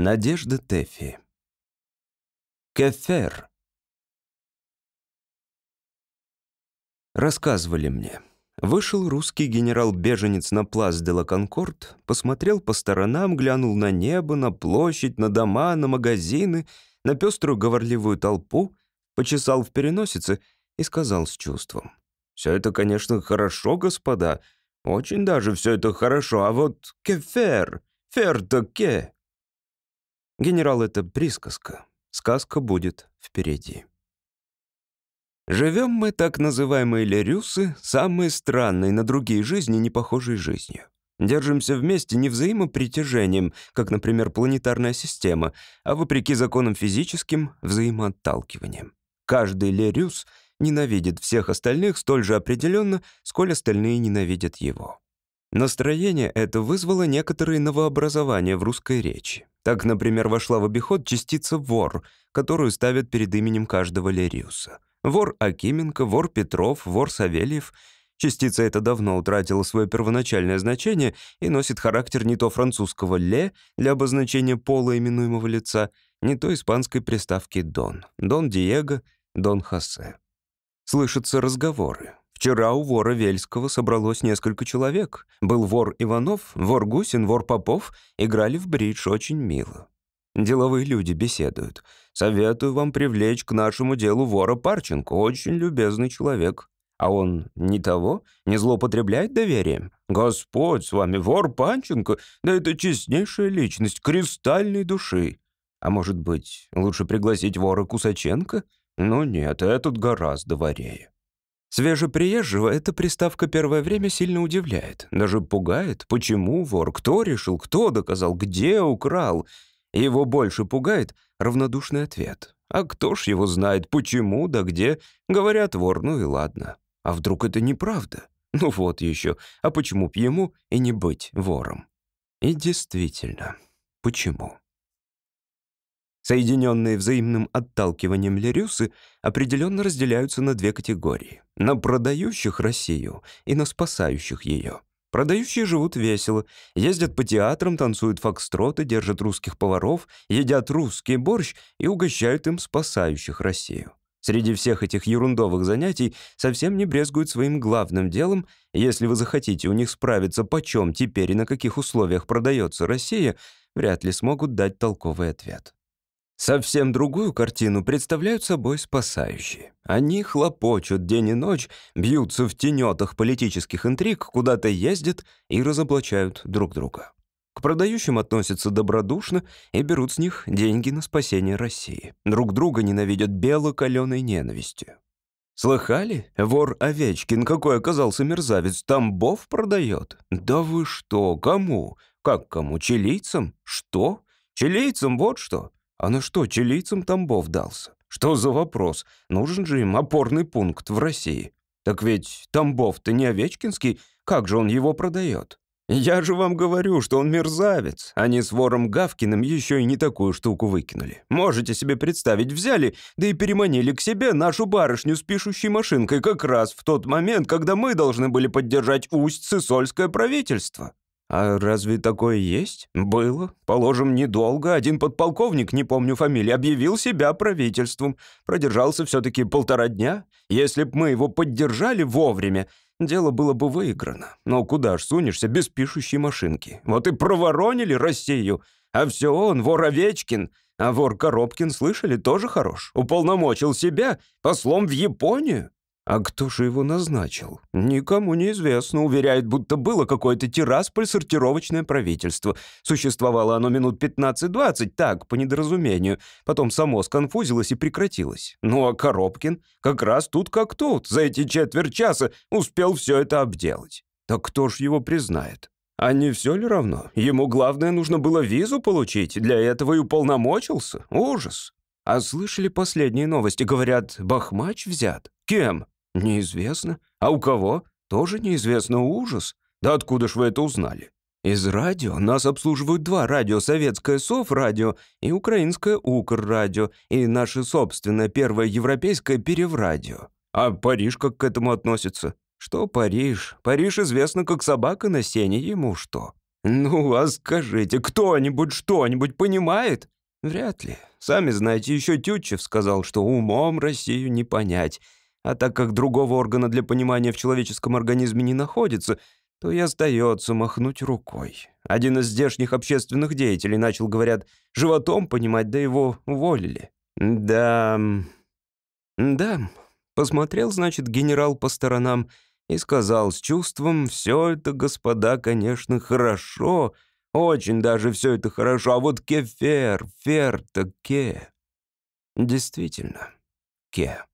Надежда Тэффи. Кефер. Рассказывали мне. Вышел русский генерал-беженец на плац де ла Конкорд, посмотрел по сторонам, глянул на небо, на площадь, на дома, на магазины, на пеструю говорливую толпу, почесал в переносице и сказал с чувством. «Все это, конечно, хорошо, господа, очень даже все это хорошо, а вот кефер, фер-то ке». Генерал — это присказка, сказка будет впереди. Живем мы, так называемые лерюсы, самые странные на другие жизни, не похожие жизнью. Держимся вместе не взаимопритяжением, как, например, планетарная система, а вопреки законам физическим взаимоотталкиванием. Каждый лерюс ненавидит всех остальных столь же определенно, сколь остальные ненавидят его. Настроение это вызвало некоторые новообразования в русской речи. Так, например, вошла в обиход частица «вор», которую ставят перед именем каждого лериуса — Вор Акименко, вор Петров, вор Савельев. Частица эта давно утратила свое первоначальное значение и носит характер не то французского «ле» для обозначения пола именуемого лица, не то испанской приставки «дон». «Дон Диего», «Дон Хосе». Слышатся разговоры. Вчера у вора Вельского собралось несколько человек. Был вор Иванов, вор Гусин, вор Попов. Играли в бридж очень мило. Деловые люди беседуют. Советую вам привлечь к нашему делу вора Парченко, очень любезный человек. А он не того, не злоупотребляет доверием. Господь с вами, вор Панченко, да это честнейшая личность, кристальной души. А может быть, лучше пригласить вора Кусаченко? Ну нет, этот гораздо ворее. Свежеприезжего эта приставка первое время сильно удивляет, даже пугает. Почему вор? Кто решил? Кто доказал? Где украл? Его больше пугает равнодушный ответ. А кто ж его знает, почему, да где? Говорят, вор, ну и ладно. А вдруг это неправда? Ну вот еще. А почему б ему и не быть вором? И действительно, почему? Соединенные взаимным отталкиванием лирюсы определенно разделяются на две категории. На продающих Россию и на спасающих ее. Продающие живут весело, ездят по театрам, танцуют фокстроты, держат русских поваров, едят русский борщ и угощают им спасающих Россию. Среди всех этих ерундовых занятий совсем не брезгуют своим главным делом. Если вы захотите у них справиться, почем теперь и на каких условиях продается Россия, вряд ли смогут дать толковый ответ. Совсем другую картину представляют собой спасающие. Они хлопочут день и ночь, бьются в тенетах политических интриг, куда-то ездят и разоблачают друг друга. К продающим относятся добродушно и берут с них деньги на спасение России. Друг друга ненавидят белокаленой ненавистью. Слыхали? Вор Овечкин какой оказался мерзавец, Тамбов продает. Да вы что, кому? Как кому? Чилийцам? Что? Чилийцам вот что? А на что чилийцам Тамбов дался? Что за вопрос? Нужен же им опорный пункт в России. Так ведь Тамбов-то не Овечкинский, как же он его продает? Я же вам говорю, что он мерзавец. Они с вором Гавкиным еще и не такую штуку выкинули. Можете себе представить, взяли, да и переманили к себе нашу барышню с пишущей машинкой как раз в тот момент, когда мы должны были поддержать Усть-Сысольское правительство. «А разве такое есть?» «Было. Положим, недолго. Один подполковник, не помню фамилии, объявил себя правительством. Продержался все-таки полтора дня. Если б мы его поддержали вовремя, дело было бы выиграно. Но куда ж сунешься без пишущей машинки? Вот и проворонили Россию. А все он, вор Овечкин. А вор Коробкин, слышали, тоже хорош. Уполномочил себя послом в Японию. А кто же его назначил? Никому не известно. Уверяет, будто было какое-то Тирасполь-сортировочное правительство. Существовало оно минут 15-20, так, по недоразумению. Потом само сконфузилось и прекратилось. Ну а Коробкин как раз тут как тут. За эти четверть часа успел все это обделать. Так кто ж его признает? А не все ли равно? Ему главное нужно было визу получить. Для этого и уполномочился. Ужас. А слышали последние новости? Говорят, Бахмач взят. Кем? «Неизвестно. А у кого? Тоже неизвестно. Ужас. Да откуда ж вы это узнали?» «Из радио. Нас обслуживают два радио. Советское СОВ-радио и украинское УКР-радио. И наше собственное первое европейское Переврадио. А Париж как к этому относится?» «Что Париж? Париж известно как собака на сене. Ему что?» «Ну, а скажите, кто-нибудь что-нибудь понимает?» «Вряд ли. Сами знаете, еще Тютчев сказал, что умом Россию не понять. А так как другого органа для понимания в человеческом организме не находится, то и остается махнуть рукой. Один из здешних общественных деятелей начал, говорят, животом понимать, да его уволили. Да... Да, посмотрел, значит, генерал по сторонам и сказал с чувством, «Все это, господа, конечно, хорошо, очень даже все это хорошо, а вот кефер, фер-то ке». Действительно, ке.